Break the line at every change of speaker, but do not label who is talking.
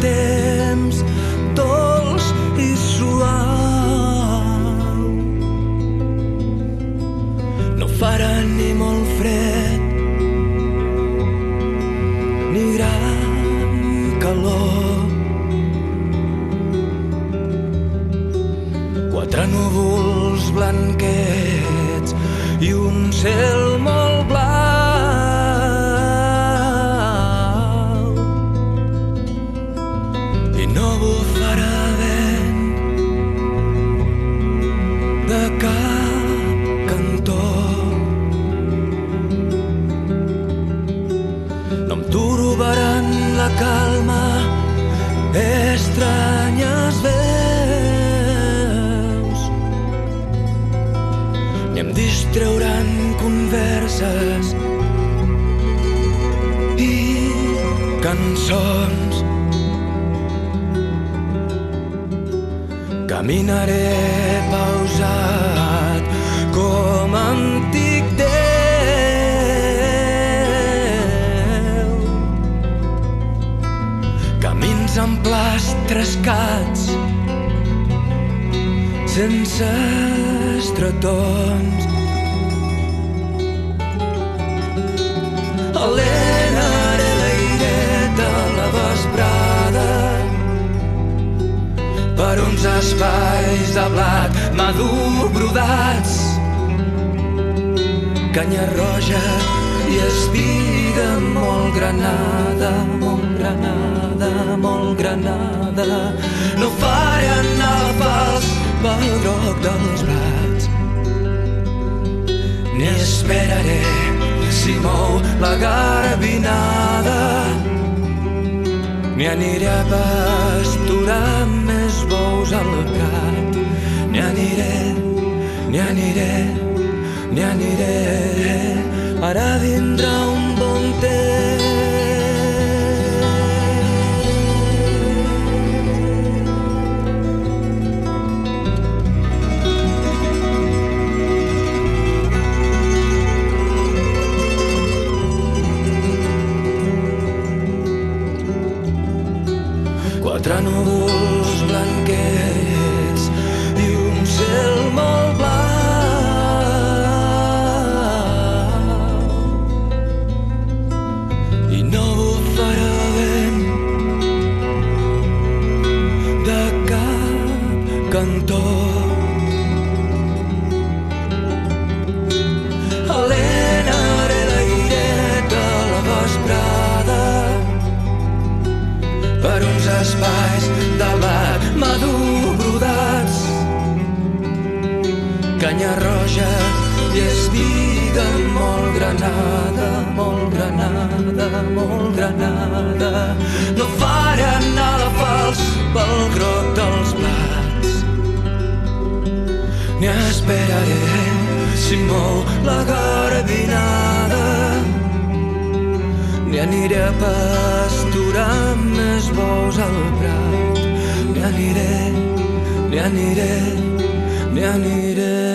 temps dolç i suau. No farà ni molt fred ni gran calor. Quatre núvols blanquets i un cel molt calma estranyes veus. Ni em distreuran converses i cançons. Caminaré pausat plats trescats sense estretons. Alenaré l'airet de la vesprada per uns espais de blat madur brodats. Canya roja i espiga molt granada, molt granada, molt granada. No anar la fals pel groc dels brats. Ni esperaré si mou la garbinada. Ni aniré a pasturar més bous al prat. Ni aniré, ni aniré, ni aniré. Ara vindrà Quatre núvols blanquets i un cel molt blau i no bufarà vent de cap cantó. Espais de blat madur brodats canya roja i espiga molt granada, molt granada, molt granada. No faré anar la fals pel groc dels blats, ni esperaré si mou la garbinada, ni aniré a pasturar més bous al prat, ni aniré, ni aniré, ni aniré.